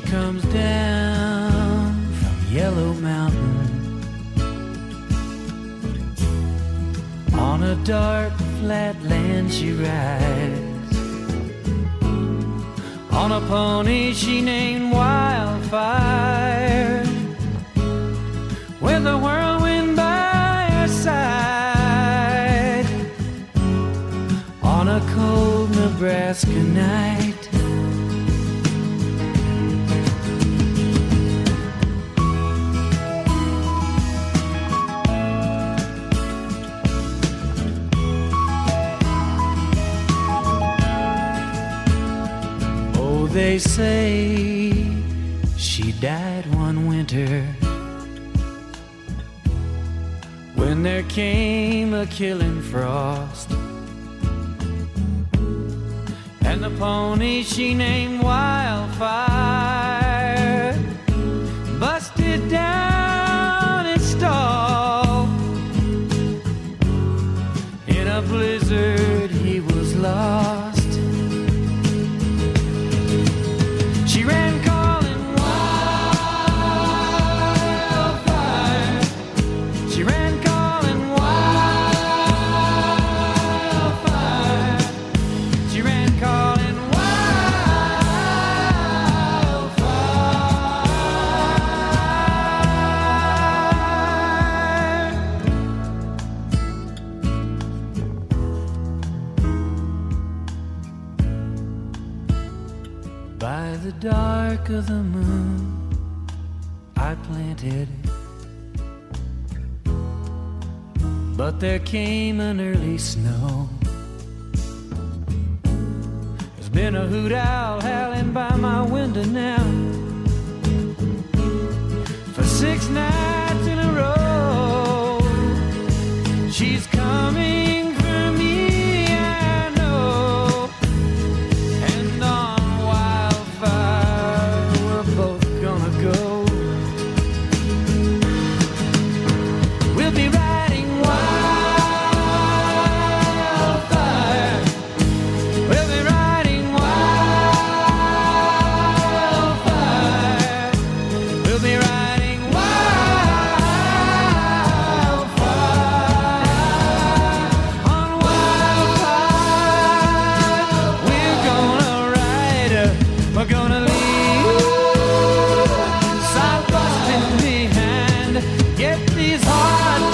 comes down from Yellow Mountain on a dark flat land she rides on a pony she named Wildfire with a whirlwind by her side on a cold Nebraska night. They say she died one winter when there came a killing frost. And the pony she named Wildfire the dark of the moon, I planted. it. But there came an early snow. There's been a hoot owl howling by my window now for six nights Get hard